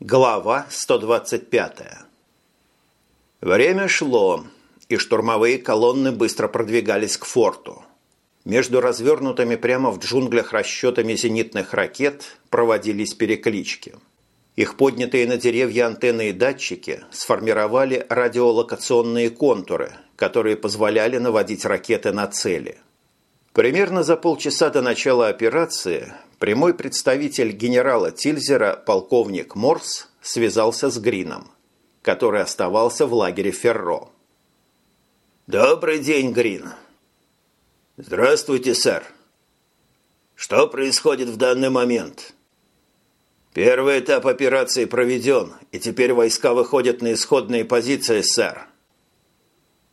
Глава 125. Время шло, и штурмовые колонны быстро продвигались к форту. Между развернутыми прямо в джунглях расчетами зенитных ракет проводились переклички. Их поднятые на деревья антенны и датчики сформировали радиолокационные контуры, которые позволяли наводить ракеты на цели. Примерно за полчаса до начала операции прямой представитель генерала Тильзера, полковник Морс, связался с Грином, который оставался в лагере Ферро. «Добрый день, Грин!» «Здравствуйте, сэр!» «Что происходит в данный момент?» «Первый этап операции проведен, и теперь войска выходят на исходные позиции, сэр».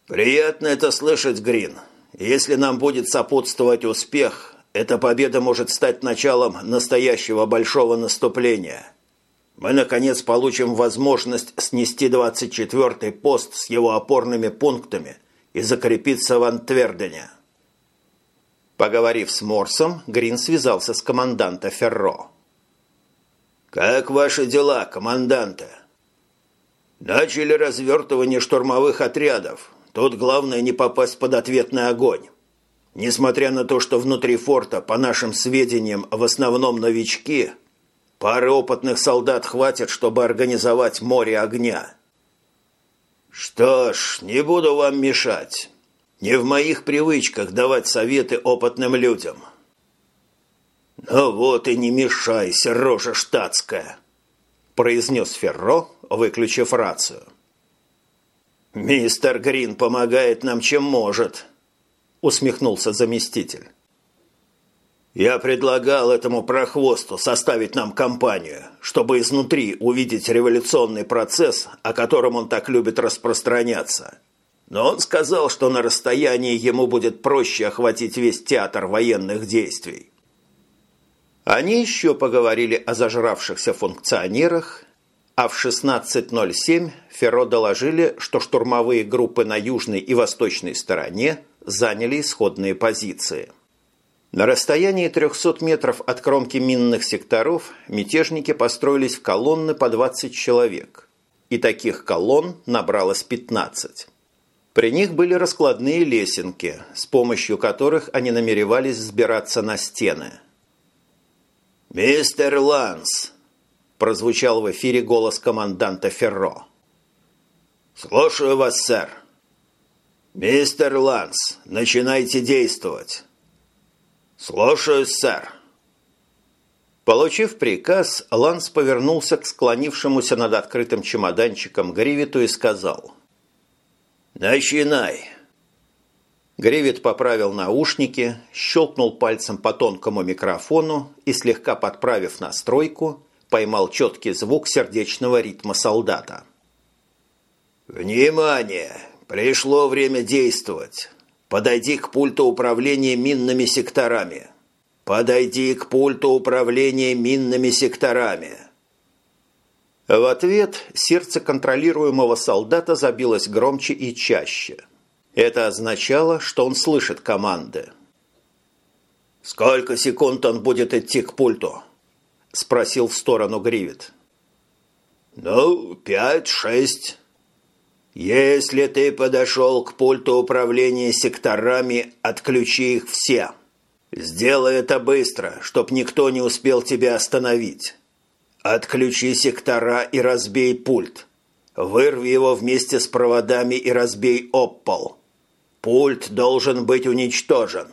«Приятно это слышать, Грин. Если нам будет сопутствовать успех, эта победа может стать началом настоящего большого наступления. Мы, наконец, получим возможность снести 24-й пост с его опорными пунктами и закрепиться в Антвердене. Поговорив с Морсом, Грин связался с команданта Ферро. «Как ваши дела, команданта?» «Начали развертывание штурмовых отрядов. Тут главное не попасть под ответный огонь. Несмотря на то, что внутри форта, по нашим сведениям, в основном новички, пары опытных солдат хватит, чтобы организовать море огня. Что ж, не буду вам мешать. Не в моих привычках давать советы опытным людям. Ну вот и не мешайся, рожа штатская, произнес Ферро, выключив рацию. Мистер Грин помогает нам чем может, усмехнулся заместитель. Я предлагал этому прохвосту составить нам компанию, чтобы изнутри увидеть революционный процесс, о котором он так любит распространяться. Но он сказал, что на расстоянии ему будет проще охватить весь театр военных действий. Они еще поговорили о зажравшихся функционерах, а в 16.07 Ферро доложили, что штурмовые группы на южной и восточной стороне заняли исходные позиции. На расстоянии 300 метров от кромки минных секторов мятежники построились в колонны по 20 человек. И таких колонн набралось 15. При них были раскладные лесенки, с помощью которых они намеревались взбираться на стены. «Мистер Ланс!» – прозвучал в эфире голос команданта Ферро. «Слушаю вас, сэр!» «Мистер Ланс, начинайте действовать!» «Слушаюсь, сэр!» Получив приказ, Ланс повернулся к склонившемуся над открытым чемоданчиком Гривиту и сказал «Начинай!» Гривит поправил наушники, щелкнул пальцем по тонкому микрофону и, слегка подправив настройку, поймал четкий звук сердечного ритма солдата. «Внимание! Пришло время действовать. Подойди к пульту управления минными секторами. Подойди к пульту управления минными секторами. В ответ сердце контролируемого солдата забилось громче и чаще. Это означало, что он слышит команды. «Сколько секунд он будет идти к пульту?» – спросил в сторону Гривит. «Ну, пять-шесть». Если ты подошел к пульту управления секторами, отключи их все. Сделай это быстро, чтоб никто не успел тебя остановить. Отключи сектора и разбей пульт. Вырви его вместе с проводами и разбей об пол. Пульт должен быть уничтожен.